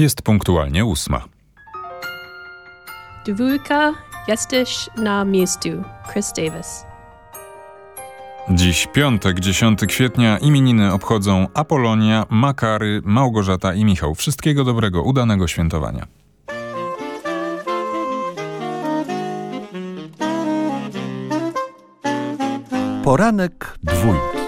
Jest punktualnie ósma. Dwójka, jesteś na miejscu. Chris Davis. Dziś piątek, 10 kwietnia, imieniny obchodzą Apolonia, Makary, Małgorzata i Michał. Wszystkiego dobrego, udanego świętowania. Poranek dwójki.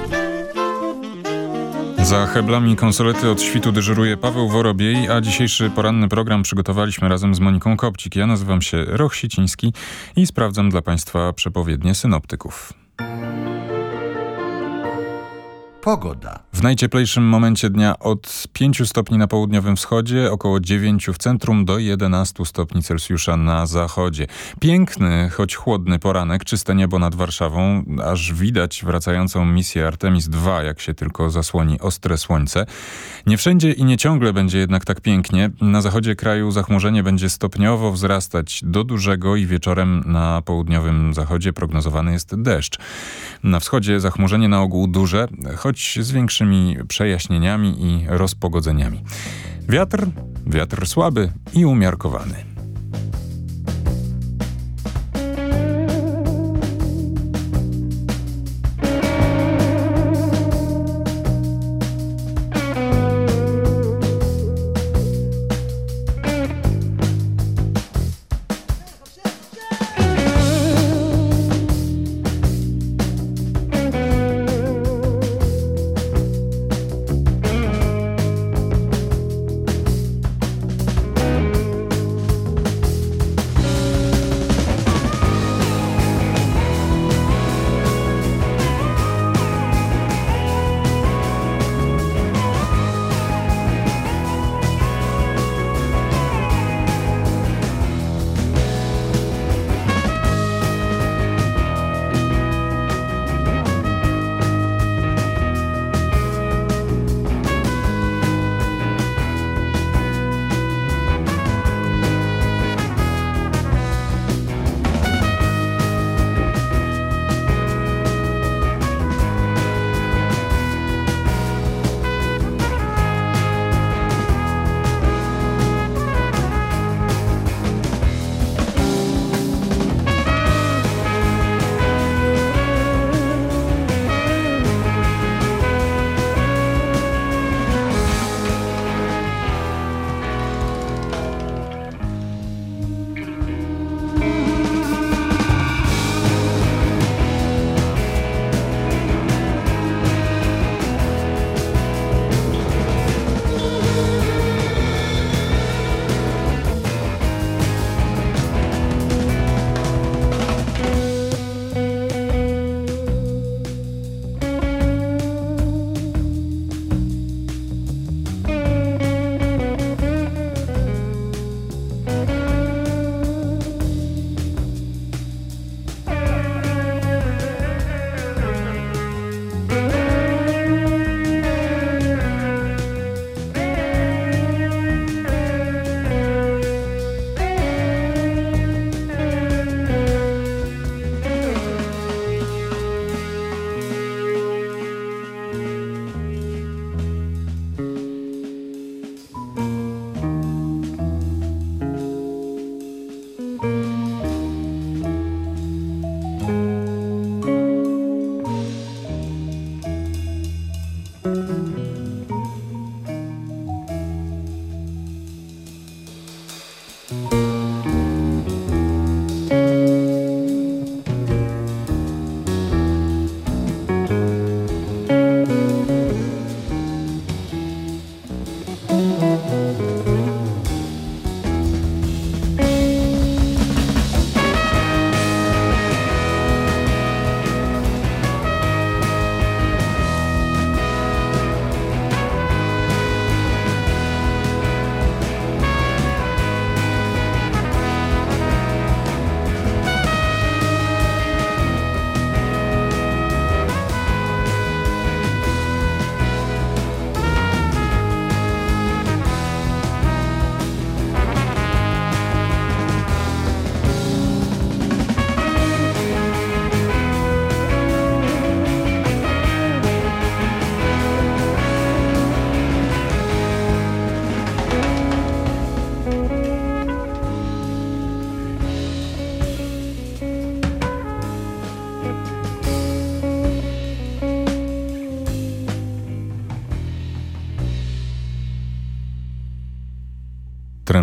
Za heblami konsolety od świtu dyżuruje Paweł Worobiej, a dzisiejszy poranny program przygotowaliśmy razem z Moniką Kopcik. Ja nazywam się Roch Siciński i sprawdzam dla Państwa przepowiednie synoptyków. Pogoda. W najcieplejszym momencie dnia od 5 stopni na południowym wschodzie, około 9 w centrum do 11 stopni Celsjusza na zachodzie. Piękny, choć chłodny poranek, czyste niebo nad Warszawą, aż widać wracającą misję Artemis II, jak się tylko zasłoni ostre słońce. Nie wszędzie i nie ciągle będzie jednak tak pięknie. Na zachodzie kraju zachmurzenie będzie stopniowo wzrastać do dużego i wieczorem na południowym zachodzie prognozowany jest deszcz. Na wschodzie zachmurzenie na ogół duże, choć z większymi przejaśnieniami i rozpogodzeniami. Wiatr, wiatr słaby i umiarkowany.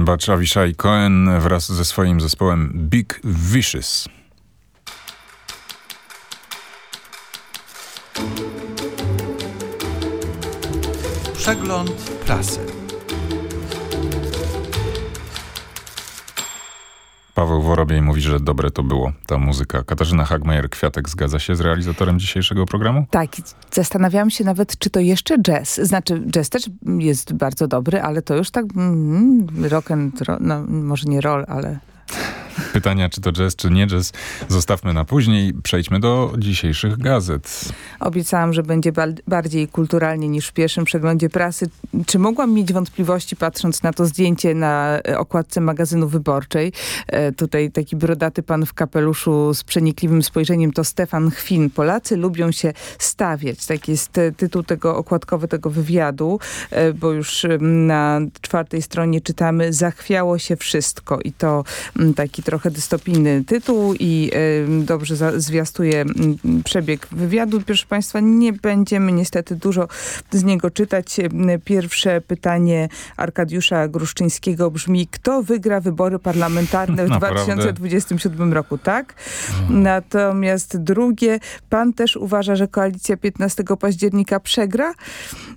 Dębacz Avishai Cohen wraz ze swoim zespołem Big Vicious. Przegląd prasy. Paweł Worobiej mówi, że dobre to było, ta muzyka. Katarzyna Hagmajer-Kwiatek zgadza się z realizatorem dzisiejszego programu? Tak, zastanawiałam się nawet, czy to jeszcze jazz. Znaczy, jazz też jest bardzo dobry, ale to już tak mm, rock and roll, no może nie roll, ale Pytania, czy to jazz, czy nie jazz, zostawmy na później. Przejdźmy do dzisiejszych gazet. Obiecałam, że będzie bardziej kulturalnie niż w pierwszym przeglądzie prasy. Czy mogłam mieć wątpliwości, patrząc na to zdjęcie na e, okładce magazynu Wyborczej? E, tutaj taki brodaty pan w kapeluszu z przenikliwym spojrzeniem to Stefan Chwin. Polacy lubią się stawiać. Taki jest tytuł tego okładkowy tego wywiadu, e, bo już na czwartej stronie czytamy Zachwiało się wszystko i to taki trochę dystopijny tytuł i y, dobrze za, zwiastuje y, przebieg wywiadu. Proszę Państwa, nie będziemy niestety dużo z niego czytać. Pierwsze pytanie Arkadiusza Gruszczyńskiego brzmi, kto wygra wybory parlamentarne w Naprawdę? 2027 roku, tak? Natomiast drugie, pan też uważa, że koalicja 15 października przegra,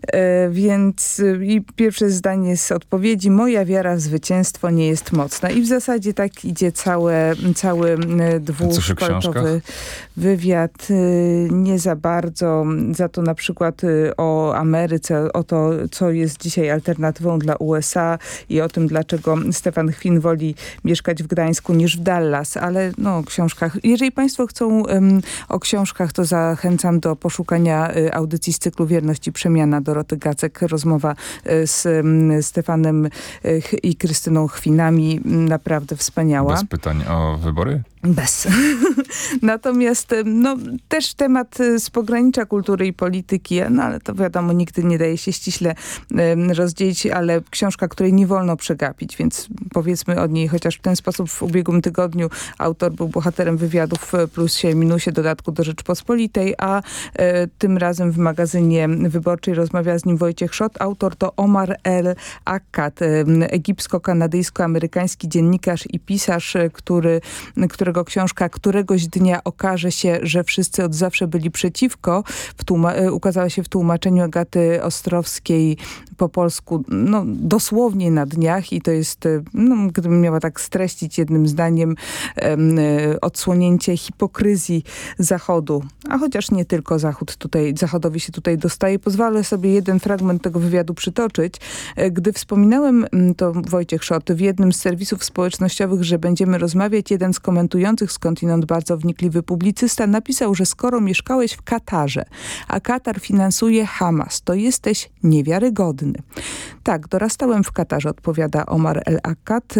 e, więc i pierwsze zdanie z odpowiedzi, moja wiara w zwycięstwo nie jest mocna. I w zasadzie tak idzie całe, cały dwuspaltowy wywiad. Y, nie za bardzo, za to na przykład y, o Ameryce, o to, co jest dzisiaj alternatywą dla USA i o tym, dlaczego Stefan Chwin woli mieszkać w Gdańsku niż w Dallas, ale no o książkach. Jeżeli państwo chcą um, o książkach, to zachęcam do poszukania y, audycji z cyklu Wierności Przemiana Doroty Gacek. Rozmowa z Stefanem i Krystyną Chwinami. Naprawdę wspaniała pytań o wybory? Bez. Natomiast no, też temat y, z pogranicza kultury i polityki, no ale to wiadomo, nigdy nie daje się ściśle rozdzielić, ale książka, której nie wolno przegapić, więc powiedzmy od niej chociaż w ten sposób w ubiegłym tygodniu autor był bohaterem wywiadów plusie i minusie dodatku do Rzeczpospolitej, a e, tym razem w magazynie wyborczej rozmawia z nim Wojciech Szot. Autor to Omar El Akkad, e, egipsko-kanadyjsko-amerykański dziennikarz i pisarz, który, który którego książka któregoś dnia okaże się, że wszyscy od zawsze byli przeciwko, e, ukazała się w tłumaczeniu Agaty Ostrowskiej po polsku no, dosłownie na dniach i to jest, e, no, gdybym miała tak streścić jednym zdaniem, e, odsłonięcie hipokryzji Zachodu. A chociaż nie tylko Zachód tutaj, Zachodowi się tutaj dostaje. Pozwolę sobie jeden fragment tego wywiadu przytoczyć. Gdy wspominałem, to Wojciech Szot, w jednym z serwisów społecznościowych, że będziemy rozmawiać, jeden z komentujących komentujących skądinąd bardzo wnikliwy publicysta napisał, że skoro mieszkałeś w Katarze, a Katar finansuje Hamas, to jesteś niewiarygodny. Tak, dorastałem w Katarze, odpowiada Omar El-Akkad.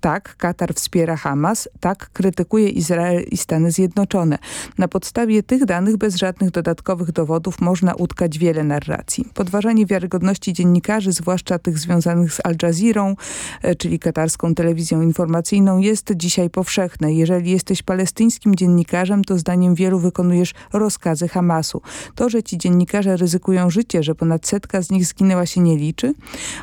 Tak, Katar wspiera Hamas. Tak, krytykuje Izrael i Stany Zjednoczone. Na podstawie tych danych bez żadnych dodatkowych dowodów można utkać wiele narracji. Podważanie wiarygodności dziennikarzy, zwłaszcza tych związanych z Al Jazeera, e, czyli katarską telewizją informacyjną, jest dzisiaj powszechne. Jeżeli jesteś palestyńskim dziennikarzem, to zdaniem wielu wykonujesz rozkazy Hamasu. To, że ci dziennikarze ryzykują życie, że ponad setka z nich zginęła się nie liczy?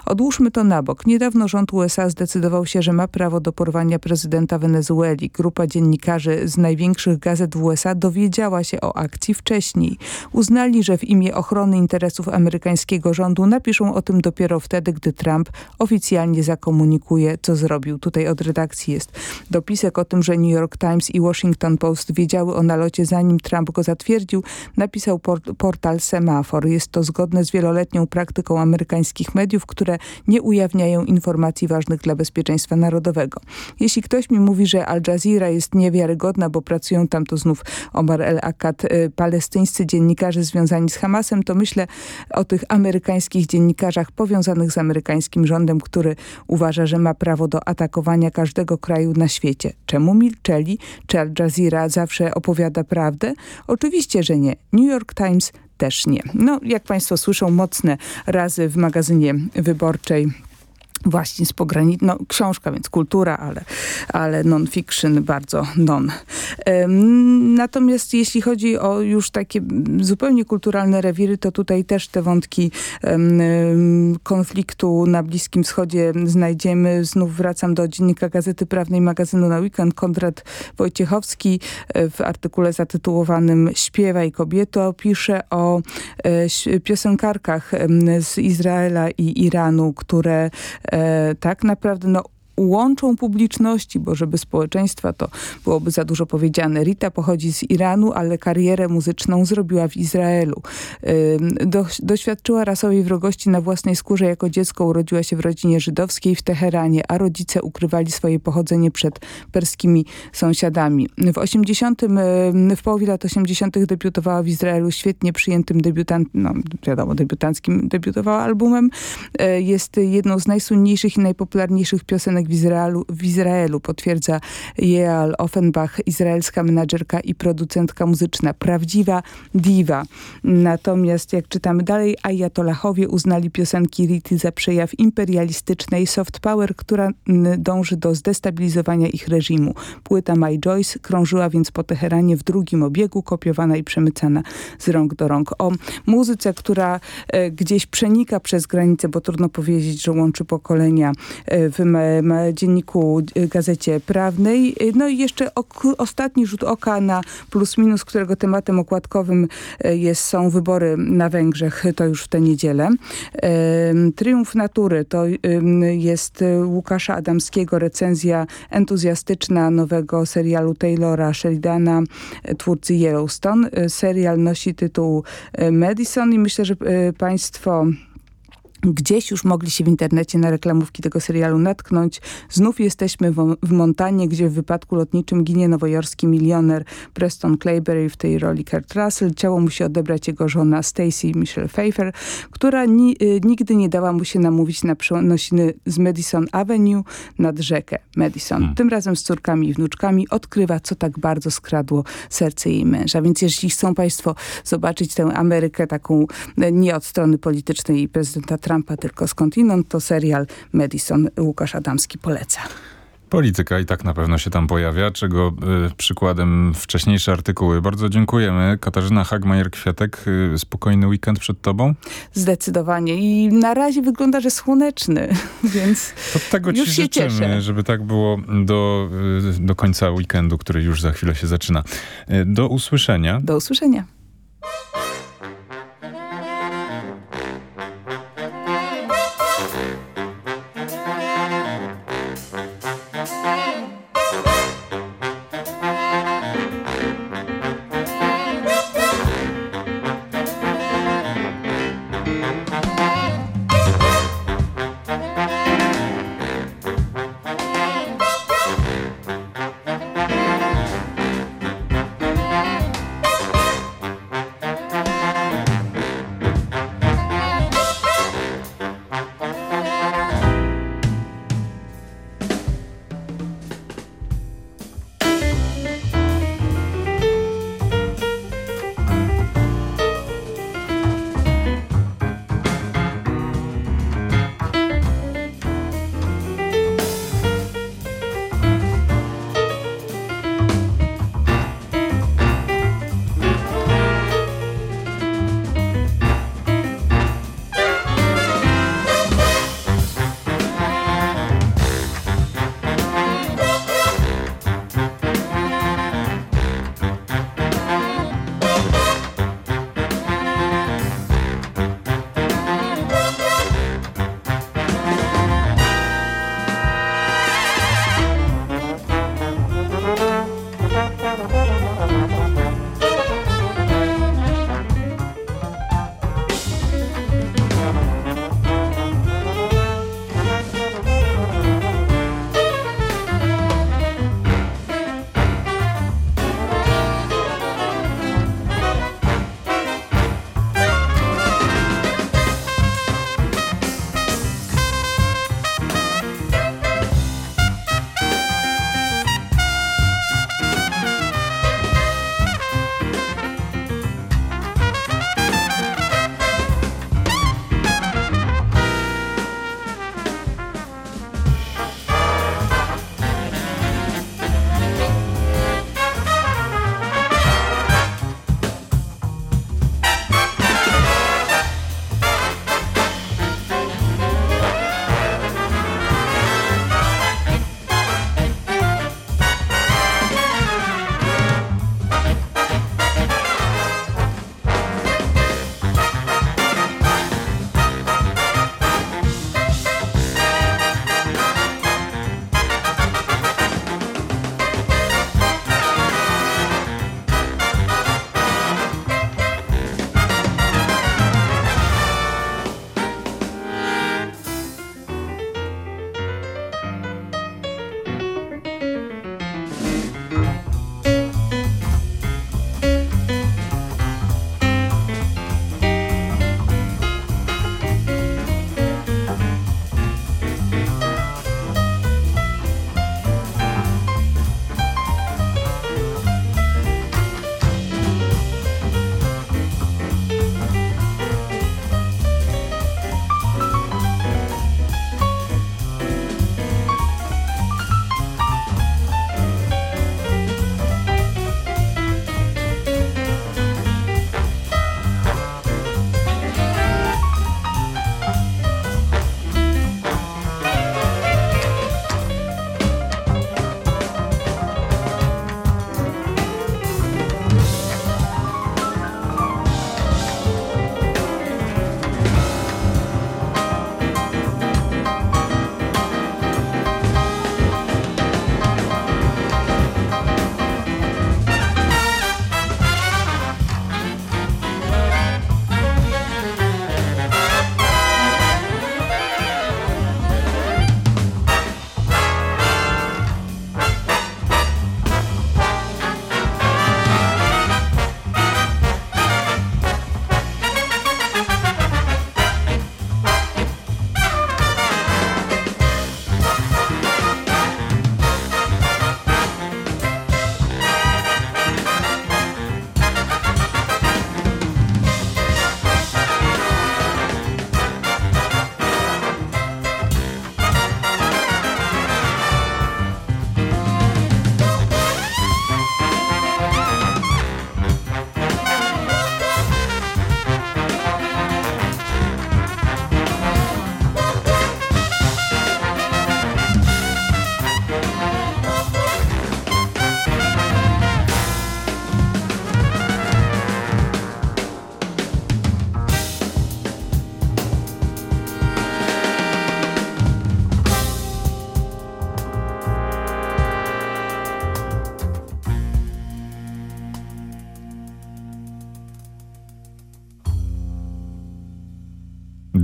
Odłóżmy to na bok. Niedawno rząd USA zdecydował się, że ma prawo do porwania prezydenta Wenezueli. Grupa dziennikarzy z największych gazet w USA dowiedziała się o akcji wcześniej. Uznali, że w imię ochrony interesów amerykańskiego rządu napiszą o tym dopiero wtedy, gdy Trump oficjalnie zakomunikuje, co zrobił. Tutaj od redakcji jest dopisek o tym, że New York Times i Washington Post wiedziały o nalocie zanim Trump go zatwierdził, napisał port portal Semafor. Jest to zgodne z wieloletnią praktyką amerykańskich mediów, które nie ujawniają informacji ważnych dla bezpieczeństwa narodowego. Jeśli ktoś mi mówi, że Al Jazeera jest niewiarygodna, bo pracują tam to znów Omar El-Akkad, y, palestyńscy dziennikarze związani z Hamasem, to myślę o tych amerykańskich dziennikarzach powiązanych z amerykańskim rządem, który uważa, że ma prawo do atakowania każdego kraju na świecie. Czemu milczeli? Czy Al Jazeera zawsze opowiada prawdę? Oczywiście, że nie. New York Times też nie. No, jak Państwo słyszą, mocne razy w magazynie wyborczej właśnie z. No, książka, więc kultura, ale, ale non-fiction bardzo non. Natomiast jeśli chodzi o już takie zupełnie kulturalne rewiry, to tutaj też te wątki konfliktu na Bliskim Wschodzie znajdziemy. Znów wracam do dziennika Gazety Prawnej magazynu na weekend. Konrad Wojciechowski e, w artykule zatytułowanym Śpiewaj kobieto pisze o e, piosenkarkach z Izraela i Iranu, które tak naprawdę no, łączą publiczności, bo żeby społeczeństwa to byłoby za dużo powiedziane. Rita pochodzi z Iranu, ale karierę muzyczną zrobiła w Izraelu. Do, doświadczyła rasowej wrogości na własnej skórze jako dziecko. Urodziła się w rodzinie żydowskiej w Teheranie, a rodzice ukrywali swoje pochodzenie przed perskimi sąsiadami. W 80, w połowie lat 80. debiutowała w Izraelu świetnie przyjętym debiutant, no wiadomo, debiutanckim debiutowała albumem. E, jest jedną z najsłynniejszych i najpopularniejszych piosenek w Izraelu, w Izraelu potwierdza Jeal Offenbach, izraelska menadżerka i producentka muzyczna. Prawdziwa diwa. Natomiast jak czytamy dalej, Ayatollahowie uznali piosenki Rity za przejaw imperialistycznej soft power, która dąży do zdestabilizowania ich reżimu. Płyta My Joyce krążyła więc po Teheranie w drugim obiegu, kopiowana i przemycana z rąk do rąk. O muzyce, która e, gdzieś przenika przez granicę, bo trudno powiedzieć, że łączy pokolenia e, w dzienniku y, Gazecie Prawnej. Y, no i jeszcze ostatni rzut oka na plus minus, którego tematem okładkowym y, jest, są wybory na Węgrzech, to już w tę niedzielę. Triumf natury to jest Łukasza Adamskiego recenzja entuzjastyczna nowego serialu Taylora Sheridana, twórcy Yellowstone. Serial nosi tytuł Madison i myślę, że państwo Gdzieś już mogli się w internecie na reklamówki tego serialu natknąć. Znów jesteśmy w, w Montanie, gdzie w wypadku lotniczym ginie nowojorski milioner Preston Clayberry w tej roli Kurt Russell. Ciało musi odebrać jego żona Stacy Michelle Pfeiffer, która ni, y, nigdy nie dała mu się namówić na przenosiny z Madison Avenue nad rzekę Madison. Hmm. Tym razem z córkami i wnuczkami odkrywa, co tak bardzo skradło serce jej męża. Więc jeśli chcą państwo zobaczyć tę Amerykę taką e, nie od strony politycznej prezydenta Trumpa, tylko skądinąd, to serial Madison Łukasz Adamski poleca. Polityka i tak na pewno się tam pojawia, czego y, przykładem wcześniejsze artykuły. Bardzo dziękujemy. Katarzyna Hagmajer-Kwiatek, y, spokojny weekend przed tobą? Zdecydowanie i na razie wygląda, że słoneczny, więc to tego ci już życzymy, cieszę. żeby tak było do, y, do końca weekendu, który już za chwilę się zaczyna. Y, do usłyszenia. Do usłyszenia.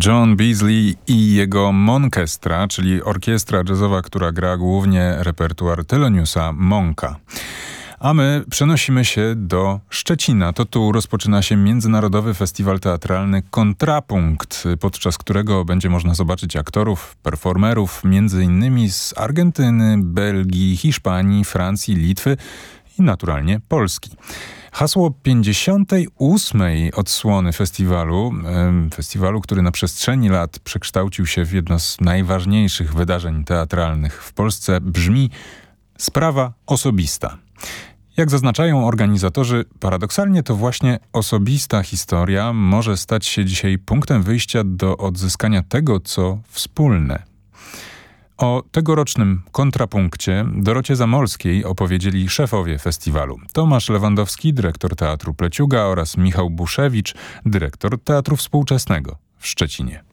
John Beasley i jego Monkestra, czyli orkiestra jazzowa, która gra głównie repertuar Teloniusa Monka. A my przenosimy się do Szczecina. To tu rozpoczyna się Międzynarodowy Festiwal Teatralny Kontrapunkt, podczas którego będzie można zobaczyć aktorów, performerów, innymi z Argentyny, Belgii, Hiszpanii, Francji, Litwy i naturalnie Polski. Hasło 58. odsłony festiwalu, festiwalu, który na przestrzeni lat przekształcił się w jedno z najważniejszych wydarzeń teatralnych w Polsce, brzmi Sprawa osobista. Jak zaznaczają organizatorzy, paradoksalnie to właśnie osobista historia może stać się dzisiaj punktem wyjścia do odzyskania tego, co wspólne. O tegorocznym kontrapunkcie Dorocie Zamolskiej opowiedzieli szefowie festiwalu. Tomasz Lewandowski, dyrektor Teatru Pleciuga oraz Michał Buszewicz, dyrektor Teatru Współczesnego w Szczecinie.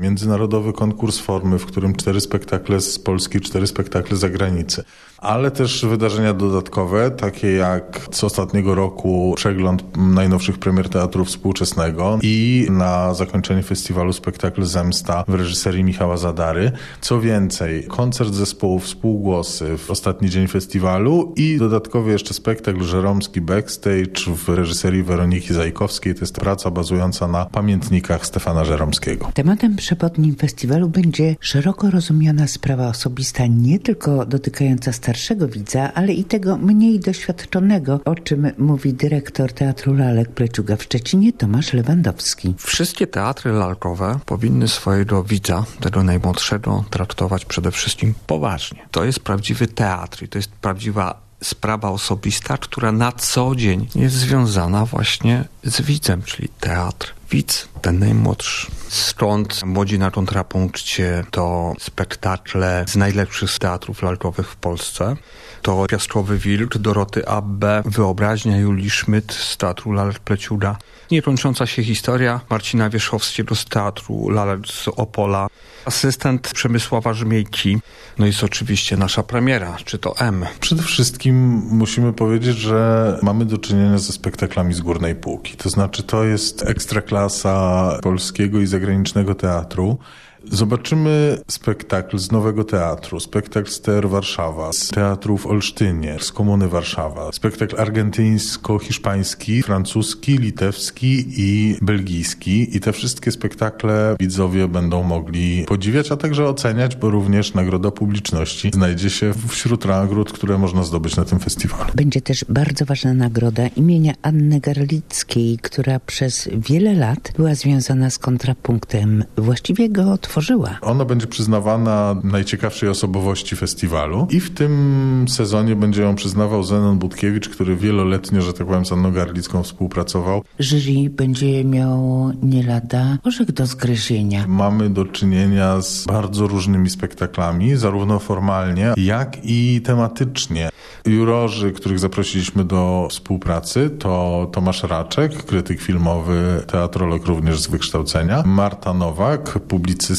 Międzynarodowy konkurs formy, w którym cztery spektakle z Polski, cztery spektakle z zagranicy ale też wydarzenia dodatkowe, takie jak z ostatniego roku przegląd najnowszych premier teatru współczesnego i na zakończenie festiwalu spektakl Zemsta w reżyserii Michała Zadary. Co więcej, koncert zespołu Współgłosy w ostatni dzień festiwalu i dodatkowy jeszcze spektakl żeromski Backstage w reżyserii Weroniki Zajkowskiej. To jest praca bazująca na pamiętnikach Stefana Żeromskiego. Tematem przewodnim festiwalu będzie szeroko rozumiana sprawa osobista, nie tylko dotykająca starszego widza, ale i tego mniej doświadczonego, o czym mówi dyrektor Teatru Lalek Pleciuga w Szczecinie Tomasz Lewandowski. Wszystkie teatry lalkowe powinny swojego widza, tego najmłodszego, traktować przede wszystkim poważnie. To jest prawdziwy teatr i to jest prawdziwa sprawa osobista, która na co dzień jest związana właśnie z widzem, czyli teatr. Widz, ten najmłodszy. Stąd Młodzi na kontrapunkcie to spektakle z najlepszych teatrów lalkowych w Polsce. To Piastrowy Wilk Doroty Abbe, Wyobraźnia Julii Szmyt z Teatru Lalek Pleciuda. Niekończąca się historia Marcina Wierzchowskiego z Teatru Lalek z Opola. Asystent Przemysława Żmiejki. No jest oczywiście nasza premiera, czy to M. Przede wszystkim musimy powiedzieć, że mamy do czynienia ze spektaklami z górnej półki. To znaczy to jest ekstraklasa polskiego i zagranicznego teatru. Zobaczymy spektakl z Nowego Teatru, spektakl z TR Warszawa, z teatru w Olsztynie, z Komuny Warszawa, spektakl argentyńsko-hiszpański, francuski, litewski i belgijski. I te wszystkie spektakle widzowie będą mogli podziwiać, a także oceniać, bo również nagroda publiczności znajdzie się wśród nagród, które można zdobyć na tym festiwalu. Będzie też bardzo ważna nagroda imienia Anny Garlickiej, która przez wiele lat była związana z kontrapunktem. Właściwie go tworzyła. Ona będzie przyznawana najciekawszej osobowości festiwalu i w tym sezonie będzie ją przyznawał Zenon Budkiewicz, który wieloletnio, że tak powiem, z Anną Garlicką współpracował. Jury będzie miało nie lada orzech do zgryzienia. Mamy do czynienia z bardzo różnymi spektaklami, zarówno formalnie, jak i tematycznie. Jurorzy, których zaprosiliśmy do współpracy, to Tomasz Raczek, krytyk filmowy, teatrolog również z wykształcenia, Marta Nowak,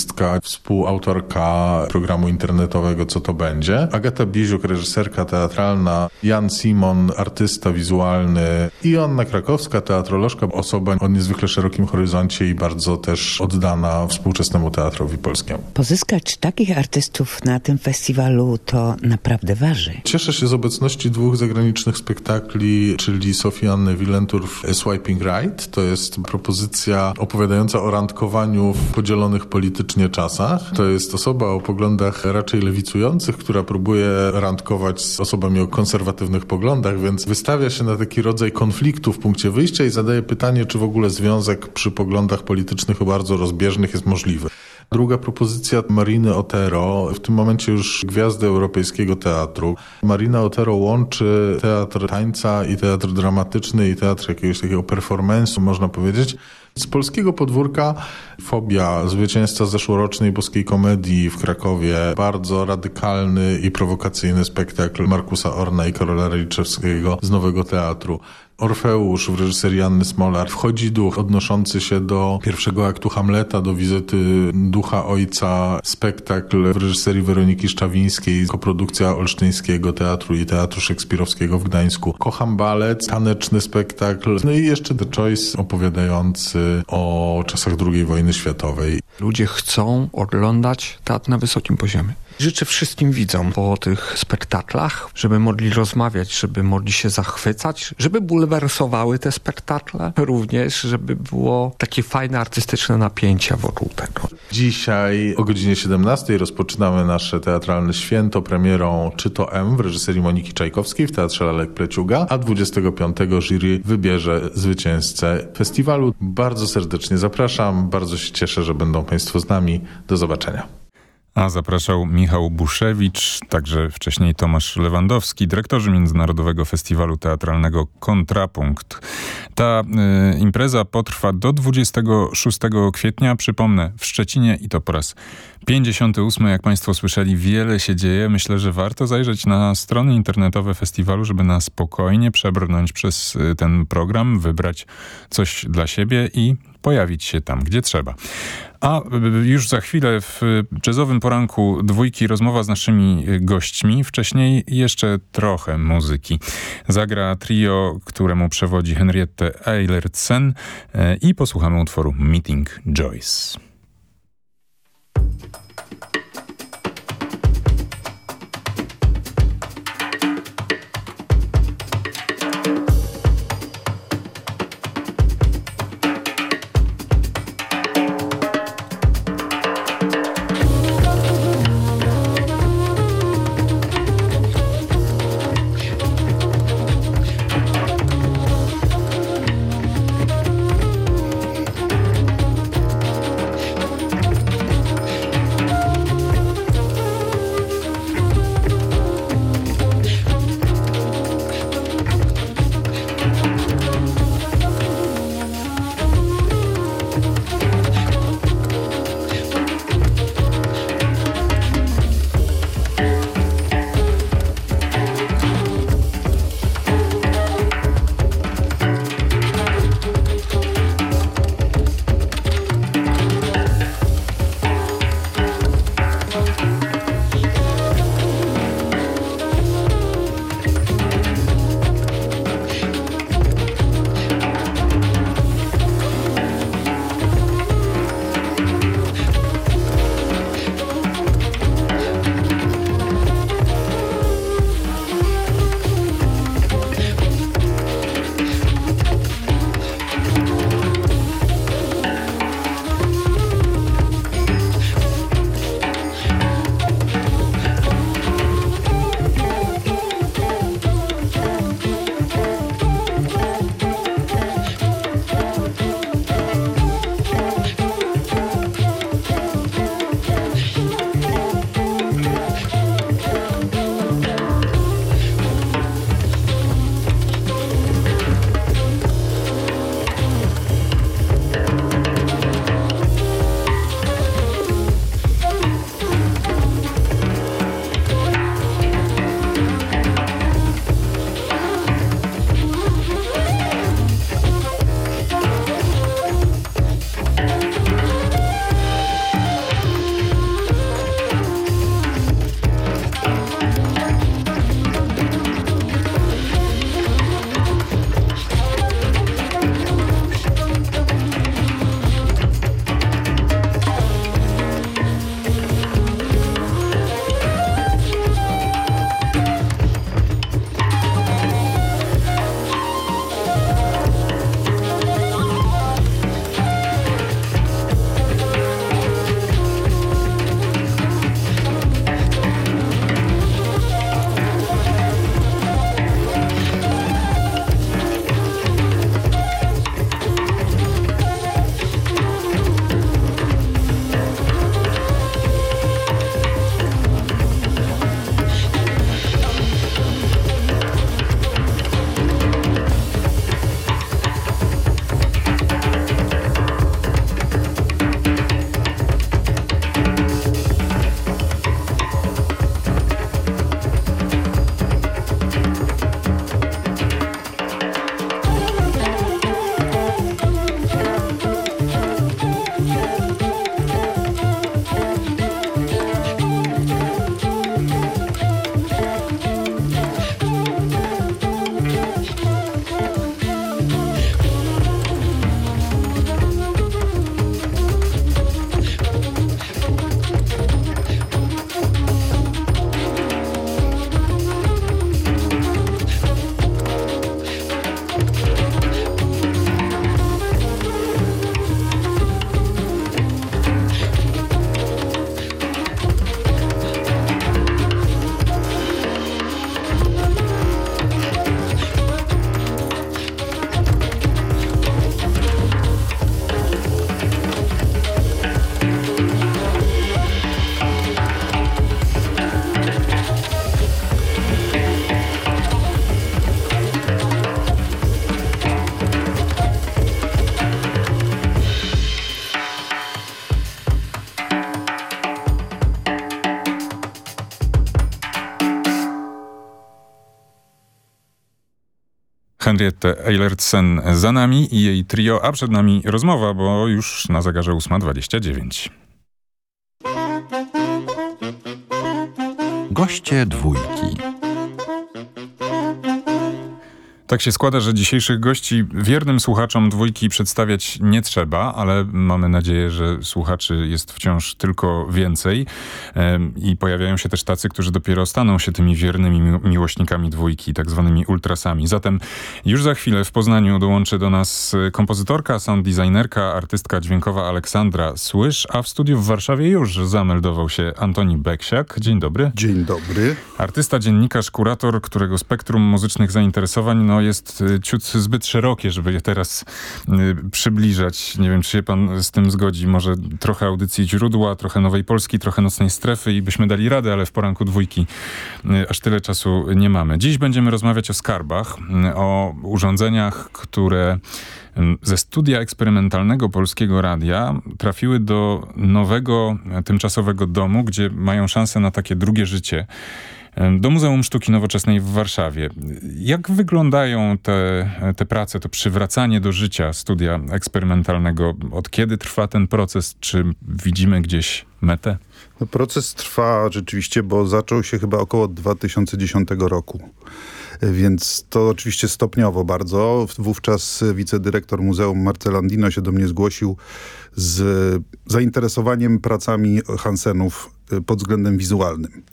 publicystka, współautorka programu internetowego Co to będzie, Agata Biziuk, reżyserka teatralna, Jan Simon, artysta wizualny i Anna Krakowska, teatrolożka, osoba o niezwykle szerokim horyzoncie i bardzo też oddana współczesnemu teatrowi polskiemu. Pozyskać takich artystów na tym festiwalu to naprawdę waży. Cieszę się z obecności dwóch zagranicznych spektakli, czyli Sofii Anny Willenturf Swiping Right. To jest propozycja opowiadająca o randkowaniu w podzielonych politycznie czasach. To jest osoba o poglądach raczej lewicujących, która próbuje randkować z osobami o konserwatywnych poglądach, więc wystawia się na taki rodzaj konfliktu w punkcie wyjścia i zadaje pytanie, czy w ogóle związek przy poglądach politycznych bardzo rozbieżnych jest możliwy. Druga propozycja Mariny Otero, w tym momencie już gwiazdy europejskiego teatru. Marina Otero łączy teatr tańca i teatr dramatyczny i teatr jakiegoś takiego performance'u, można powiedzieć. Z polskiego podwórka Fobia, zwycięzca zeszłorocznej boskiej komedii w Krakowie, bardzo radykalny i prowokacyjny spektakl Markusa Orna i Karola Rejczewskiego z Nowego Teatru. Orfeusz w reżyserii Anny Smolar. Wchodzi duch odnoszący się do pierwszego aktu Hamleta, do wizyty ducha ojca. Spektakl w reżyserii Weroniki Szczawińskiej, koprodukcja Olsztyńskiego Teatru i Teatru Szekspirowskiego w Gdańsku. Kocham balet, taneczny spektakl. No i jeszcze The Choice opowiadający o czasach II wojny światowej. Ludzie chcą oglądać teatr na wysokim poziomie. Życzę wszystkim widzom po tych spektaklach, żeby mogli rozmawiać, żeby mogli się zachwycać, żeby bulwersowały te spektakle, również żeby było takie fajne artystyczne napięcia wokół tego. Dzisiaj o godzinie 17 rozpoczynamy nasze teatralne święto premierą Czy to M w reżyserii Moniki Czajkowskiej w Teatrze Lalek Pleciuga, a 25 jury wybierze zwycięzcę festiwalu. Bardzo serdecznie zapraszam, bardzo się cieszę, że będą Państwo z nami. Do zobaczenia. A zapraszał Michał Buszewicz, także wcześniej Tomasz Lewandowski, dyrektorzy Międzynarodowego Festiwalu Teatralnego Kontrapunkt. Ta y, impreza potrwa do 26 kwietnia, przypomnę, w Szczecinie i to po raz 58. Jak Państwo słyszeli, wiele się dzieje. Myślę, że warto zajrzeć na strony internetowe festiwalu, żeby na spokojnie przebrnąć przez y, ten program, wybrać coś dla siebie i pojawić się tam, gdzie trzeba. A y, już za chwilę w jazzowym poranku dwójki rozmowa z naszymi y, gośćmi. Wcześniej jeszcze trochę muzyki. Zagra trio, któremu przewodzi Henriette Eilertsen i posłuchamy utworu Meeting Joyce. Henriette Eilertsen za nami i jej trio, a przed nami rozmowa, bo już na zegarze 8.29. Goście dwójki. Tak się składa, że dzisiejszych gości wiernym słuchaczom dwójki przedstawiać nie trzeba, ale mamy nadzieję, że słuchaczy jest wciąż tylko więcej i pojawiają się też tacy, którzy dopiero staną się tymi wiernymi miłośnikami dwójki, tak zwanymi ultrasami. Zatem już za chwilę w Poznaniu dołączy do nas kompozytorka, sound designerka, artystka dźwiękowa Aleksandra Słysz, a w studiu w Warszawie już zameldował się Antoni Beksiak. Dzień dobry. Dzień dobry. Artysta, dziennikarz, kurator, którego spektrum muzycznych zainteresowań no, jest y, ciut zbyt szerokie, żeby je teraz y, przybliżać. Nie wiem, czy się pan z tym zgodzi. Może trochę audycji źródła, trochę Nowej Polski, trochę Nocnej Strefy i byśmy dali radę, ale w poranku dwójki y, aż tyle czasu nie mamy. Dziś będziemy rozmawiać o skarbach, o urządzeniach, które ze studia eksperymentalnego Polskiego Radia trafiły do nowego, tymczasowego domu, gdzie mają szansę na takie drugie życie do Muzeum Sztuki Nowoczesnej w Warszawie. Jak wyglądają te, te prace, to przywracanie do życia studia eksperymentalnego? Od kiedy trwa ten proces? Czy widzimy gdzieś metę? No, proces trwa rzeczywiście, bo zaczął się chyba około 2010 roku. Więc to oczywiście stopniowo bardzo. Wówczas wicedyrektor Muzeum Marcelandino się do mnie zgłosił z zainteresowaniem pracami Hansenów pod względem wizualnym.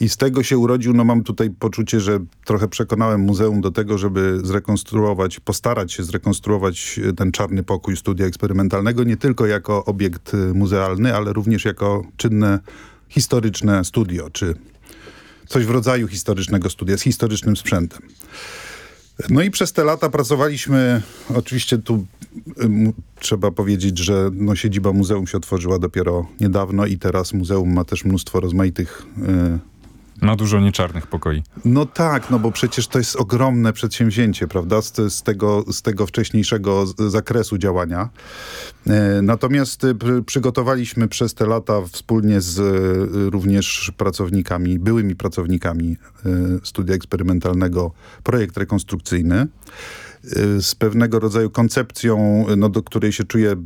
I z tego się urodził, no mam tutaj poczucie, że trochę przekonałem muzeum do tego, żeby zrekonstruować, postarać się zrekonstruować y, ten czarny pokój studia eksperymentalnego, nie tylko jako obiekt y, muzealny, ale również jako czynne historyczne studio, czy coś w rodzaju historycznego studia, z historycznym sprzętem. No i przez te lata pracowaliśmy, oczywiście tu trzeba powiedzieć, że no, siedziba muzeum się otworzyła dopiero niedawno i teraz muzeum ma też mnóstwo rozmaitych y, ma dużo nieczarnych pokoi. No tak, no bo przecież to jest ogromne przedsięwzięcie, prawda, z, z tego, z tego wcześniejszego zakresu działania. E, natomiast e, przygotowaliśmy przez te lata wspólnie z e, również pracownikami, byłymi pracownikami studia eksperymentalnego projekt rekonstrukcyjny z pewnego rodzaju koncepcją, no, do której się czuję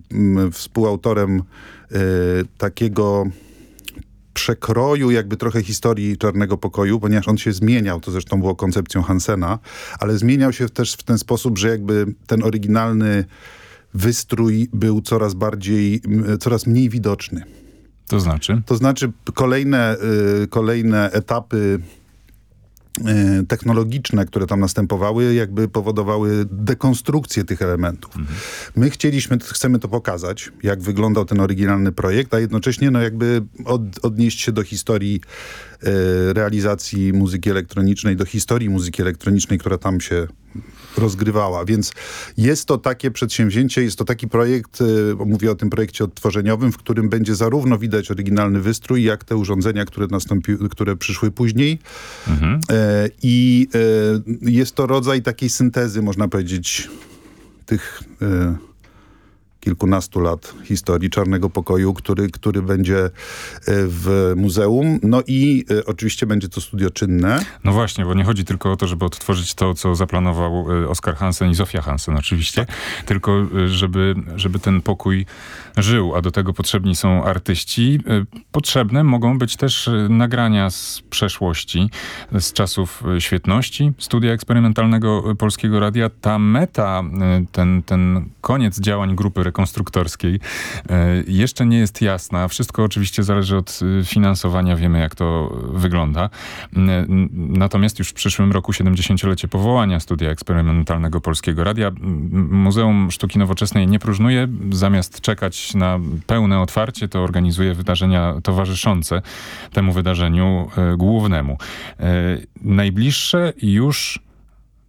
współautorem takiego przekroju jakby trochę historii Czarnego Pokoju, ponieważ on się zmieniał, to zresztą było koncepcją Hansena, ale zmieniał się też w ten sposób, że jakby ten oryginalny wystrój był coraz bardziej, coraz mniej widoczny. To znaczy? To znaczy kolejne, y, kolejne etapy technologiczne, które tam następowały, jakby powodowały dekonstrukcję tych elementów. Mhm. My chcieliśmy, chcemy to pokazać, jak wyglądał ten oryginalny projekt, a jednocześnie no jakby od, odnieść się do historii y, realizacji muzyki elektronicznej, do historii muzyki elektronicznej, która tam się rozgrywała. Więc jest to takie przedsięwzięcie, jest to taki projekt, y, mówię o tym projekcie odtworzeniowym, w którym będzie zarówno widać oryginalny wystrój, jak te urządzenia, które, nastąpi, które przyszły później. Mhm. E, I e, jest to rodzaj takiej syntezy, można powiedzieć, tych... Kilkunastu lat historii Czarnego Pokoju, który, który będzie e, w muzeum. No i e, oczywiście będzie to studio czynne. No właśnie, bo nie chodzi tylko o to, żeby odtworzyć to, co zaplanował e, Oskar Hansen i Zofia Hansen oczywiście, tak. tylko żeby, żeby ten pokój żył, a do tego potrzebni są artyści. Potrzebne mogą być też nagrania z przeszłości, z czasów świetności studia eksperymentalnego Polskiego Radia. Ta meta, ten, ten koniec działań grupy konstruktorskiej e, jeszcze nie jest jasna. Wszystko oczywiście zależy od e, finansowania, wiemy jak to wygląda. Natomiast już w przyszłym roku 70-lecie powołania studia eksperymentalnego Polskiego Radia Muzeum Sztuki Nowoczesnej nie próżnuje. Zamiast czekać na pełne otwarcie, to organizuje wydarzenia towarzyszące temu wydarzeniu e, głównemu. Najbliższe już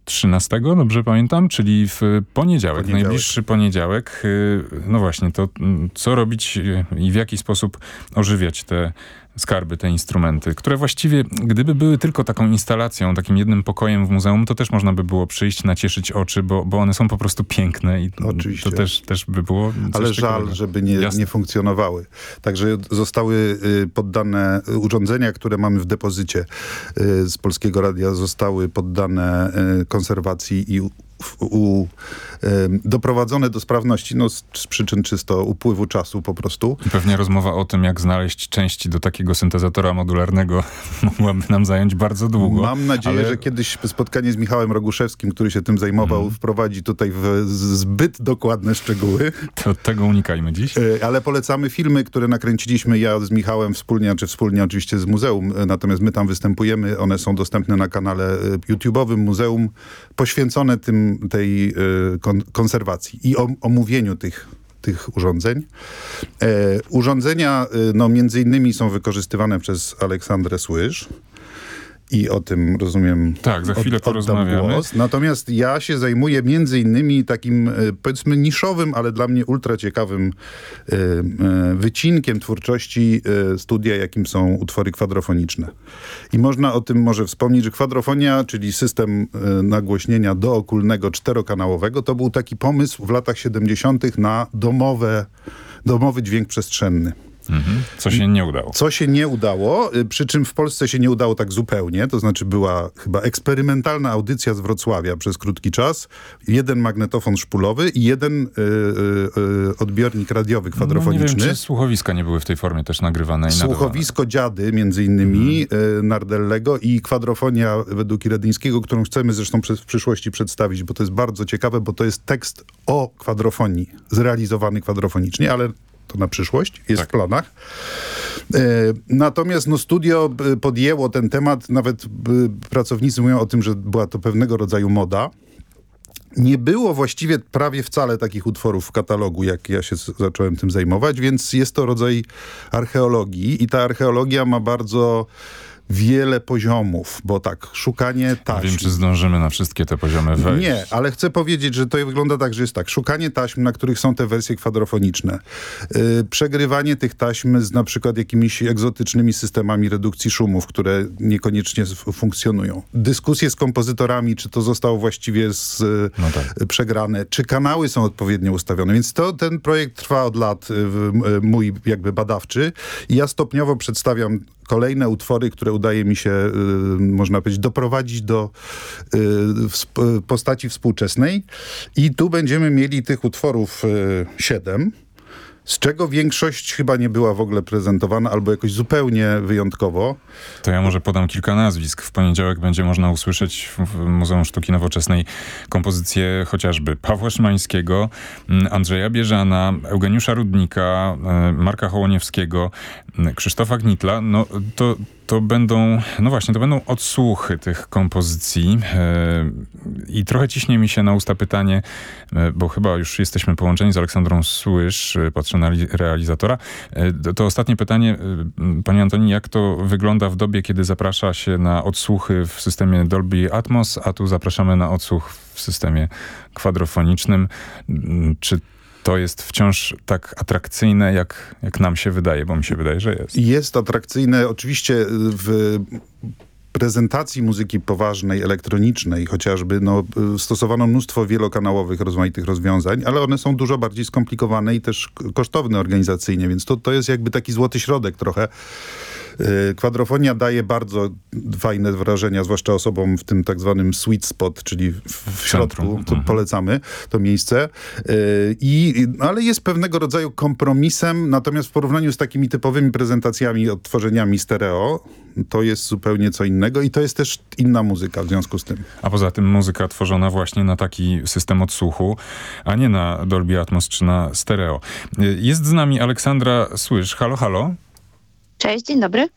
13, dobrze pamiętam, czyli w poniedziałek, poniedziałek, najbliższy poniedziałek. Y, no właśnie, to mm, co robić y, i w jaki sposób ożywiać te skarby, te instrumenty, które właściwie, gdyby były tylko taką instalacją, takim jednym pokojem w muzeum, to też można by było przyjść, nacieszyć oczy, bo, bo one są po prostu piękne i Oczywiście. to też, też by było Ale żal, żeby nie, nie funkcjonowały. Także zostały y, poddane urządzenia, które mamy w depozycie z Polskiego Radia, zostały poddane konserwacji i w, u, doprowadzone do sprawności no, z, z, przyczyn czysto upływu czasu po prostu. I pewnie rozmowa o tym, jak znaleźć części do takiego syntezatora modularnego mogłaby nam zająć bardzo długo. Mam nadzieję, ale... że kiedyś spotkanie z Michałem Roguszewskim, który się tym zajmował, hmm. wprowadzi tutaj w zbyt dokładne szczegóły. To tego unikajmy dziś. E, ale polecamy filmy, które nakręciliśmy ja z Michałem wspólnie, czy wspólnie oczywiście z muzeum, e, natomiast my tam występujemy. One są dostępne na kanale e, YouTube'owym Muzeum, poświęcone tym, tej kon konserwacji i omówieniu tych tych urządzeń. E, urządzenia no, między innymi są wykorzystywane przez Aleksandrę Słysz i o tym, rozumiem, tak, za chwilę porozmawiamy. Głos. Natomiast ja się zajmuję między innymi takim, e, powiedzmy, niszowym, ale dla mnie ultra ciekawym e, e, wycinkiem twórczości studia, jakim są utwory kwadrofoniczne. I można o tym może wspomnieć, że kwadrofonia, czyli system nagłośnienia dookulnego czterokanałowego, to był taki pomysł w latach 70. na domowe, domowy dźwięk przestrzenny. Mhm. Co się nie udało. Co się nie udało, y, przy czym w Polsce się nie udało tak zupełnie, to znaczy była chyba eksperymentalna audycja z Wrocławia przez krótki czas, jeden magnetofon szpulowy i jeden y, y, y odbiornik radiowy kwadrofoniczny. No nie wiem, czy słuchowiska nie były w tej formie też nagrywane i Słuchowisko nadawane. Dziady między innymi mhm. Nardellego i kwadrofonia według Iredyńskiego, którą chcemy zresztą w przyszłości przedstawić, bo to jest bardzo ciekawe, bo to jest tekst o kwadrofonii, zrealizowany kwadrofonicznie, ale to na przyszłość, jest tak. w planach. E, natomiast no, studio e, podjęło ten temat, nawet e, pracownicy mówią o tym, że była to pewnego rodzaju moda. Nie było właściwie prawie wcale takich utworów w katalogu, jak ja się zacząłem tym zajmować, więc jest to rodzaj archeologii i ta archeologia ma bardzo wiele poziomów, bo tak, szukanie taśm... Nie wiem, czy zdążymy na wszystkie te poziomy wejść. Nie, ale chcę powiedzieć, że to wygląda tak, że jest tak, szukanie taśm, na których są te wersje kwadrofoniczne, yy, przegrywanie tych taśm z na przykład jakimiś egzotycznymi systemami redukcji szumów, które niekoniecznie funkcjonują. Dyskusje z kompozytorami, czy to zostało właściwie z, no tak. przegrane, czy kanały są odpowiednio ustawione, więc to ten projekt trwa od lat, yy, mój jakby badawczy i ja stopniowo przedstawiam kolejne utwory, które udaje mi się, y, można powiedzieć, doprowadzić do y, postaci współczesnej. I tu będziemy mieli tych utworów y, siedem z czego większość chyba nie była w ogóle prezentowana, albo jakoś zupełnie wyjątkowo. To ja może podam kilka nazwisk. W poniedziałek będzie można usłyszeć w Muzeum Sztuki Nowoczesnej kompozycje chociażby Pawła Szymańskiego, Andrzeja Bieżana, Eugeniusza Rudnika, Marka Hołoniewskiego, Krzysztofa Gnitla. No to to będą, no właśnie, to będą odsłuchy tych kompozycji e, i trochę ciśnie mi się na usta pytanie, e, bo chyba już jesteśmy połączeni z Aleksandrą Słysz, e, patrzę na realizatora. To ostatnie pytanie, panie Antoni, jak to wygląda w dobie, kiedy zaprasza się na odsłuchy w systemie Dolby Atmos, a tu zapraszamy na odsłuch w systemie kwadrofonicznym. Czy to jest wciąż tak atrakcyjne, jak, jak nam się wydaje, bo mi się wydaje, że jest. Jest atrakcyjne. Oczywiście w prezentacji muzyki poważnej, elektronicznej chociażby, no, stosowano mnóstwo wielokanałowych, rozmaitych rozwiązań, ale one są dużo bardziej skomplikowane i też kosztowne organizacyjnie, więc to, to jest jakby taki złoty środek trochę. Y, kwadrofonia daje bardzo fajne wrażenia, zwłaszcza osobom w tym tak zwanym sweet spot, czyli w, w środku. To mhm. polecamy to miejsce. Y, I, ale jest pewnego rodzaju kompromisem, natomiast w porównaniu z takimi typowymi prezentacjami, odtworzeniami stereo, to jest zupełnie co innego i to jest też inna muzyka w związku z tym. A poza tym muzyka tworzona właśnie na taki system odsłuchu, a nie na Dolby Atmos czy na stereo. Y, jest z nami Aleksandra Słysz. Halo, halo. Cześć, dzień dobry.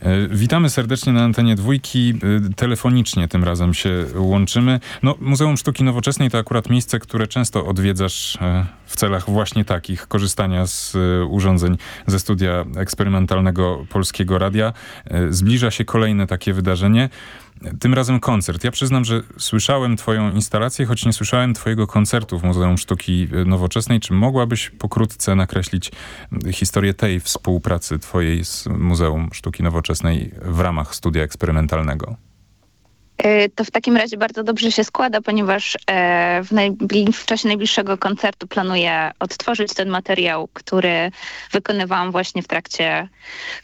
E, witamy serdecznie na antenie dwójki. E, telefonicznie tym razem się łączymy. No, Muzeum Sztuki Nowoczesnej to akurat miejsce, które często odwiedzasz e, w celach właśnie takich, korzystania z urządzeń ze studia eksperymentalnego Polskiego Radia. Zbliża się kolejne takie wydarzenie. Tym razem koncert. Ja przyznam, że słyszałem twoją instalację, choć nie słyszałem twojego koncertu w Muzeum Sztuki Nowoczesnej. Czy mogłabyś pokrótce nakreślić historię tej współpracy twojej z Muzeum Sztuki Nowoczesnej w ramach studia eksperymentalnego? E, to w takim razie bardzo dobrze się składa, ponieważ e, w, w czasie najbliższego koncertu planuję odtworzyć ten materiał, który wykonywałam właśnie w trakcie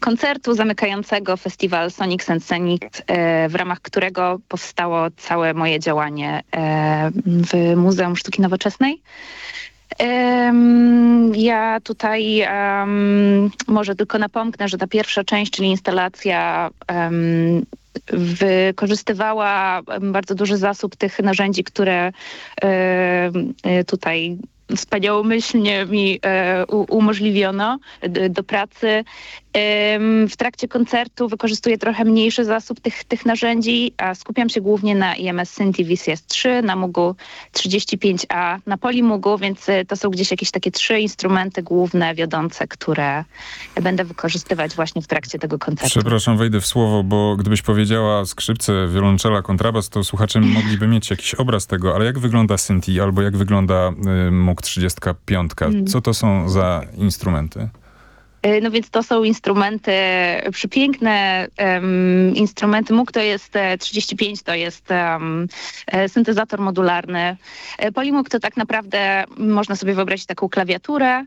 koncertu zamykającego festiwal Sonic and Scenic, e, w ramach którego powstało całe moje działanie w Muzeum Sztuki Nowoczesnej. Ja tutaj em, może tylko napomknę, że ta pierwsza część, czyli instalacja, em, wykorzystywała bardzo duży zasób tych narzędzi, które tutaj wspaniałomyślnie mi e, umożliwiono do pracy. W trakcie koncertu wykorzystuję trochę mniejszy zasób tych, tych narzędzi, a skupiam się głównie na IMS Synthi VCS3, na Mugu 35A, na Polimugu, więc e, to są gdzieś jakieś takie trzy instrumenty główne, wiodące, które będę wykorzystywać właśnie w trakcie tego koncertu. Przepraszam, wejdę w słowo, bo gdybyś powiedziała skrzypce, wiolonczela, kontrabas, to słuchacze mogliby mieć jakiś obraz tego, ale jak wygląda Synthi albo jak wygląda y, MUG 35? Co to są za instrumenty? E, No więc to są instrumenty, przepiękne em, instrumenty. MUG to jest e, 35, to jest e, syntezator modularny. E, Polymug to tak naprawdę można sobie wyobrazić taką klawiaturę,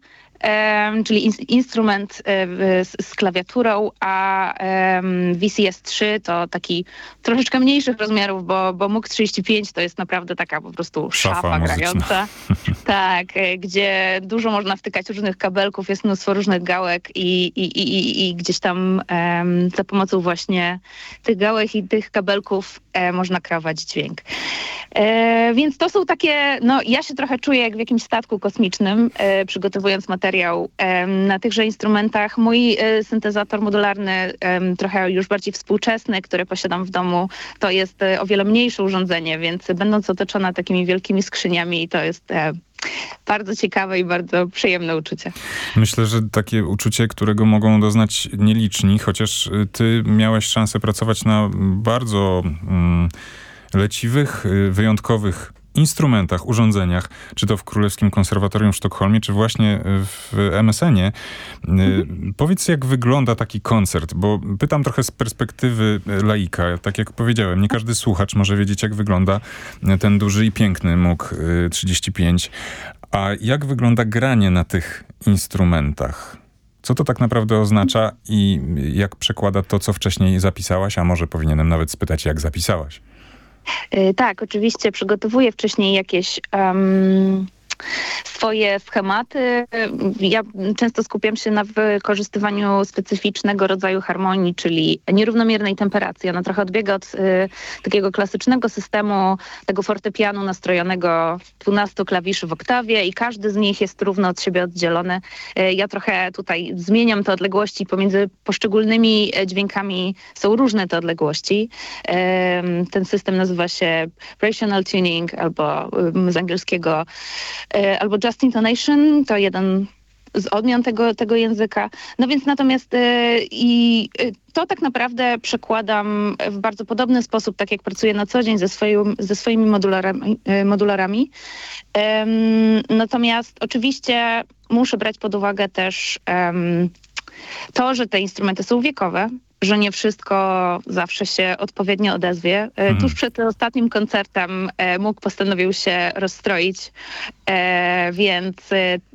czyli ins- instrument e, z, z klawiaturą, a em, VCS3 to taki troszeczkę mniejszych rozmiarów, bo, bo MUG 35 to jest naprawdę taka po prostu Szafa szafa, grająca. Tak, e, gdzie dużo można wtykać różnych kabelków, jest mnóstwo różnych gałek i, i, i, i, gdzieś tam em, za pomocą właśnie tych gałek i tych kabelków e, można kreować dźwięk. E, więc to są takie, no ja się trochę czuję jak w jakimś statku kosmicznym, e, przygotowując materiał em, na tychże instrumentach. Mój e, syntezator modularny, trochę już bardziej współczesny, który posiadam w domu, to jest e, o wiele mniejsze urządzenie, więc będąc otoczona takimi wielkimi skrzyniami, to jest e, bardzo ciekawe i bardzo przyjemne uczucie. Myślę, że takie uczucie, którego mogą doznać nieliczni, chociaż ty miałeś szansę pracować na bardzo mm, leciwych, wyjątkowych instrumentach, urządzeniach, czy to w Królewskim Konserwatorium w Sztokholmie, czy właśnie y, w MSN-ie. Y, Powiedz, jak wygląda taki koncert, bo pytam trochę z perspektywy y, laika. Tak jak powiedziałem, nie każdy słuchacz może wiedzieć, jak wygląda ten duży i piękny MUG y, 35. A jak wygląda granie na tych instrumentach? Co to tak naprawdę oznacza i jak przekłada to, co wcześniej zapisałaś, a może powinienem nawet spytać, jak zapisałaś? Y, Tak, oczywiście przygotowuję wcześniej jakieś em, swoje schematy. Ja często skupiam się na wykorzystywaniu specyficznego rodzaju harmonii, czyli nierównomiernej temperacji. Ona trochę odbiega od y, takiego klasycznego systemu tego fortepianu nastrojonego 12 klawiszy w oktawie i każdy z nich jest równo od siebie oddzielony. Y, Ja trochę tutaj zmieniam te odległości pomiędzy poszczególnymi e, dźwiękami. Są różne te odległości. Em, Ten system nazywa się Rational Tuning albo z angielskiego albo Just Intonation, to jeden z odmian tego, tego języka. No więc natomiast e, i e, to tak naprawdę przekładam w bardzo podobny sposób, tak jak pracuję na co dzień ze, swoim, ze swoimi modularami. e, modularami. Natomiast oczywiście muszę brać pod uwagę też to, że te instrumenty są wiekowe, że nie wszystko zawsze się odpowiednio odezwie. E, Tuż przed ostatnim koncertem e, mógł postanowił się rozstroić, e, więc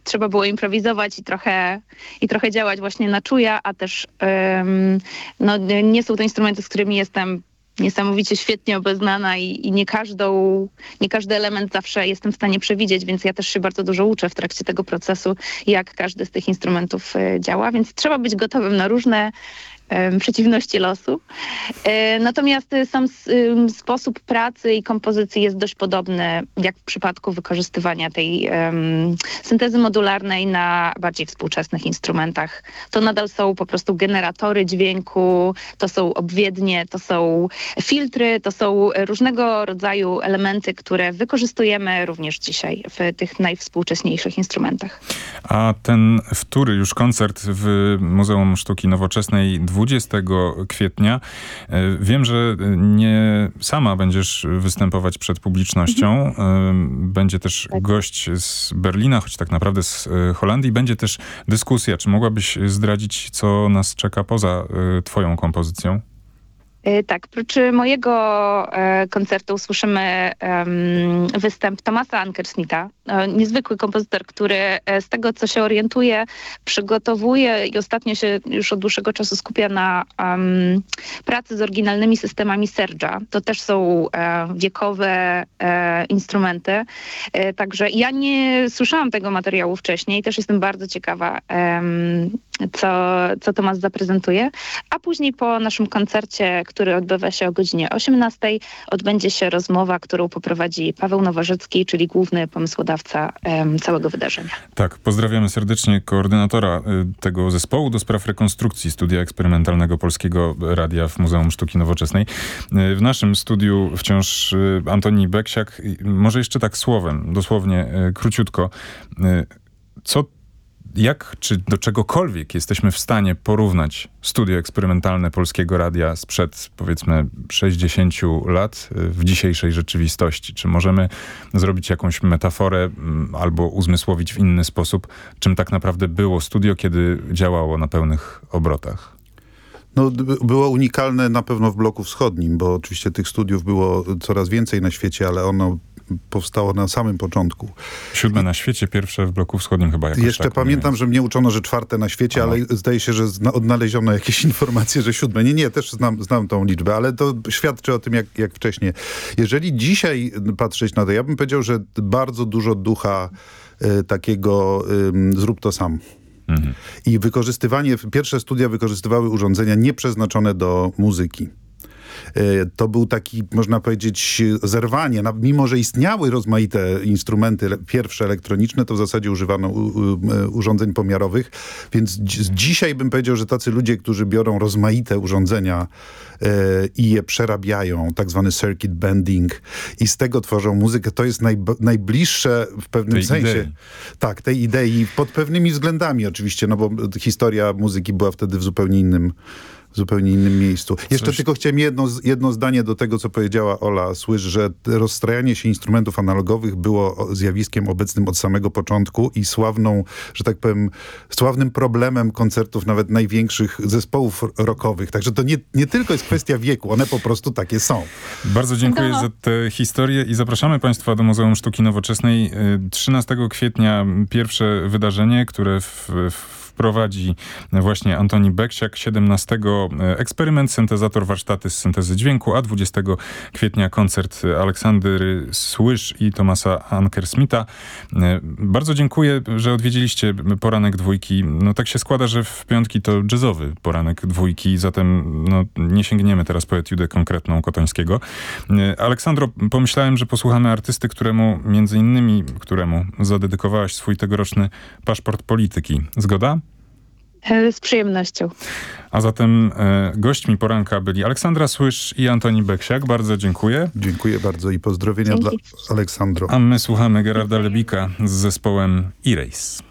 trzeba było improwizować i trochę, i trochę działać właśnie na czuja, a też no, nie są to instrumenty, z którymi jestem niesamowicie świetnie obeznana i, i nie, każdą, nie każdy element zawsze jestem w stanie przewidzieć, więc ja też się bardzo dużo uczę w trakcie tego procesu, jak każdy z tych instrumentów działa, więc trzeba być gotowym na różne przeciwności losu. E, Natomiast e, sam sposób pracy i kompozycji jest dość podobny, jak w przypadku wykorzystywania tej syntezy modularnej na bardziej współczesnych instrumentach. To nadal są po prostu generatory dźwięku, to są obwiednie, to są filtry, to są różnego rodzaju elementy, które wykorzystujemy również dzisiaj w tych najwspółcześniejszych instrumentach. A ten wtóry już koncert w Muzeum Sztuki Nowoczesnej 20 kwietnia. E, Wiem, że nie sama będziesz występować przed publicznością. E, Będzie też gość z Berlina, choć tak naprawdę z e, Holandii. Będzie też dyskusja. Czy mogłabyś zdradzić, co nas czeka poza twoją kompozycją? E, tak, prócz mojego e, koncertu usłyszymy występ Tomasa Ankersmitha, e, niezwykły kompozytor, który z tego, co się orientuje, przygotowuje i ostatnio się już od dłuższego czasu skupia na pracy z oryginalnymi systemami Serge'a. To też są wiekowe instrumenty. Także ja nie słyszałam tego materiału wcześniej, też jestem bardzo ciekawa, co, co Tomas zaprezentuje. A później po naszym koncercie, który odbywa się o godzinie 18, odbędzie się rozmowa, którą poprowadzi Paweł Nowożycki, czyli główny pomysłodawca całego wydarzenia. Tak, pozdrawiamy serdecznie koordynatora y, tego zespołu do spraw rekonstrukcji Studia Eksperymentalnego Polskiego Radia w Muzeum Sztuki Nowoczesnej. Y, w naszym studiu wciąż y, Antoni Beksiak. Może jeszcze tak słowem, dosłownie króciutko. Co jak czy do czegokolwiek jesteśmy w stanie porównać studio eksperymentalne Polskiego Radia sprzed powiedzmy 60 lat y, w dzisiejszej rzeczywistości? Czy możemy zrobić jakąś metaforę mm, albo uzmysłowić w inny sposób, czym tak naprawdę było studio, kiedy działało na pełnych obrotach? No, było unikalne na pewno w bloku wschodnim, bo oczywiście tych studiów było coraz więcej na świecie, ale ono powstało na samym początku. Siódme na świecie, pierwsze w bloku wschodnim chyba jakoś Jeszcze tak, pamiętam, że mnie uczono, że czwarte na świecie, Aha. ale zdaje się, że odnaleziono jakieś informacje, że siódme. Nie, nie, też znam, znam tą liczbę, ale to świadczy o tym, jak, jak wcześniej. Jeżeli dzisiaj patrzeć na to, ja bym powiedział, że bardzo dużo ducha y, takiego y, zrób to sam. Mhm. I wykorzystywanie, pierwsze studia wykorzystywały urządzenia nieprzeznaczone do muzyki. E, to był taki, można powiedzieć, zerwanie. Mimo, że istniały rozmaite instrumenty pierwsze elektroniczne, to w zasadzie używano e, urządzeń pomiarowych, więc dzisiaj bym powiedział, że tacy ludzie, którzy biorą rozmaite urządzenia e, i je przerabiają, tak zwany circuit bending i z tego tworzą muzykę, to jest naj, najbliższe w pewnym tej sensie. Idei. Tak, tej idei, pod pewnymi względami oczywiście, no bo historia muzyki była wtedy w zupełnie innym zupełnie innym miejscu. Jeszcze Coś... tylko chciałem jedno, jedno zdanie do tego, co powiedziała Ola Słysz, że rozstrajanie się instrumentów analogowych było zjawiskiem obecnym od samego początku i sławną, że tak powiem, sławnym problemem koncertów nawet największych zespołów rockowych. Także to nie, nie tylko jest kwestia wieku, one po prostu takie są. Bardzo dziękuję no. za tę historię i zapraszamy Państwa do Muzeum Sztuki Nowoczesnej. 13 y, kwietnia pierwsze wydarzenie, które w, w prowadzi właśnie Antoni Beksiak. 17 e, eksperyment, syntezator, warsztaty z syntezy dźwięku, a 20 kwietnia koncert Aleksandry Słysz i Tomasa Ankersmitha. E, bardzo dziękuję, że odwiedziliście poranek dwójki. No tak się składa, że w piątki to jazzowy poranek dwójki, zatem no, nie sięgniemy teraz po etiudę konkretną Kotońskiego. E, Aleksandro, pomyślałem, że posłuchamy artysty, któremu, między innymi któremu zadedykowałaś swój tegoroczny paszport polityki. Zgoda? E, z przyjemnością. A zatem e, gośćmi poranka byli Aleksandra Słysz i Antoni Beksiak. Bardzo dziękuję. Dziękuję bardzo i pozdrowienia Dzięki. dla Aleksandro. A my słuchamy Gerarda Lebika z zespołem E-Race.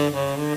Mm-hmm.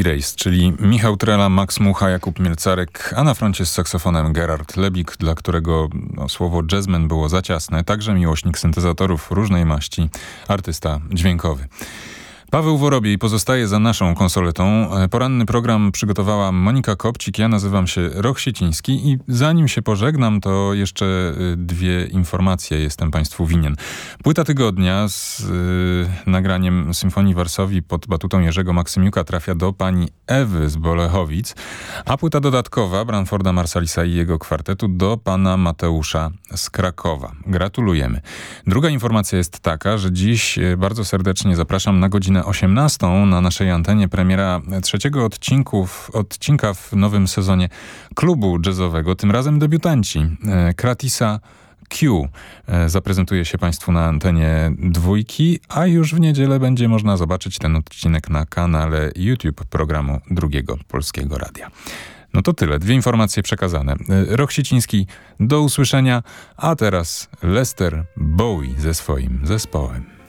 E-Race, czyli Michał Trela, Max Mucha, Jakub Mielcarek, a na froncie z saksofonem Gerard Lebik, dla którego no, słowo jazzman było za ciasne, także miłośnik syntezatorów różnej maści, artysta dźwiękowy. Paweł Worobiej pozostaje za naszą konsoletą. E, poranny program przygotowała Monika Kopcik, ja nazywam się Roch Sieciński i zanim się pożegnam, to jeszcze e, dwie informacje jestem Państwu winien. Płyta tygodnia z y, nagraniem Symfonii Warsowi pod batutą Jerzego Maksymiuka trafia do pani Ewy z Bolechowic, a płyta dodatkowa Branforda Marsalisa i jego kwartetu do pana Mateusza z Krakowa. Gratulujemy. Druga informacja jest taka, że dziś bardzo serdecznie zapraszam na godzinę godzinę 18 na naszej antenie premiera trzeciego odcinka w nowym sezonie klubu jazzowego, tym razem debiutanci e, Kratisa Q e, zaprezentuje się Państwu na antenie dwójki, a już w niedzielę będzie można zobaczyć ten odcinek na kanale YouTube programu Drugiego Polskiego Radia. No to tyle, dwie informacje przekazane. E, Rok Siciński, do usłyszenia, a teraz Lester Bowie ze swoim zespołem.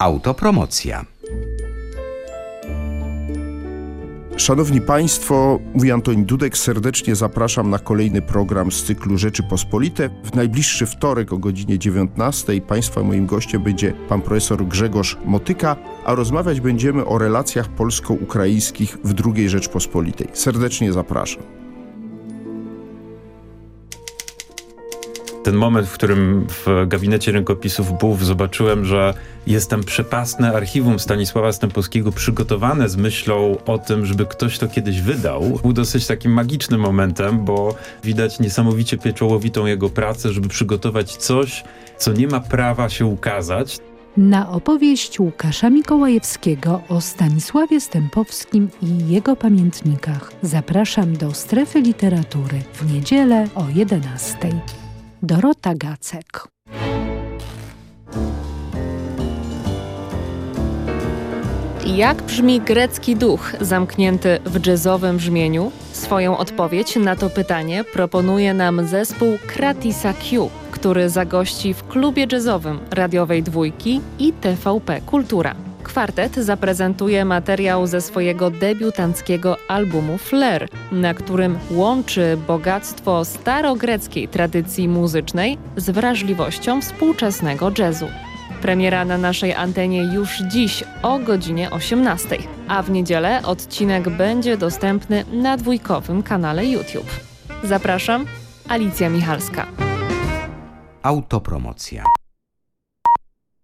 Autopromocja. Szanowni Państwo, mówi Antoni Dudek, serdecznie zapraszam na kolejny program z cyklu Rzeczypospolite. W najbliższy wtorek o godzinie 19 Państwa moim gościem będzie pan profesor Grzegorz Motyka, a rozmawiać będziemy o relacjach polsko-ukraińskich w II Rzeczpospolitej. Serdecznie zapraszam. Ten moment, w którym w gabinecie rękopisów BUF zobaczyłem, że jest tam przepastne archiwum Stanisława Stępowskiego przygotowane z myślą o tym, żeby ktoś to kiedyś wydał, był dosyć takim magicznym momentem, bo widać niesamowicie pieczołowitą jego pracę, żeby przygotować coś, co nie ma prawa się ukazać. Na opowieść Łukasza Mikołajewskiego o Stanisławie Stępowskim i jego pamiętnikach zapraszam do strefy literatury w niedzielę o 11. Dorota Gacek. Jak brzmi grecki duch zamknięty w jazzowym brzmieniu? Swoją odpowiedź na to pytanie proponuje nam zespół Kratisa Q, który zagości w klubie jazzowym radiowej dwójki i TVP Kultura. Kwartet zaprezentuje materiał ze swojego debiutanckiego albumu Flair, na którym łączy bogactwo starogreckiej tradycji muzycznej z wrażliwością współczesnego jazzu. Premiera na naszej antenie już dziś o godzinie 18, a w niedzielę odcinek będzie dostępny na dwójkowym kanale YouTube. Zapraszam, Alicja Michalska. Autopromocja.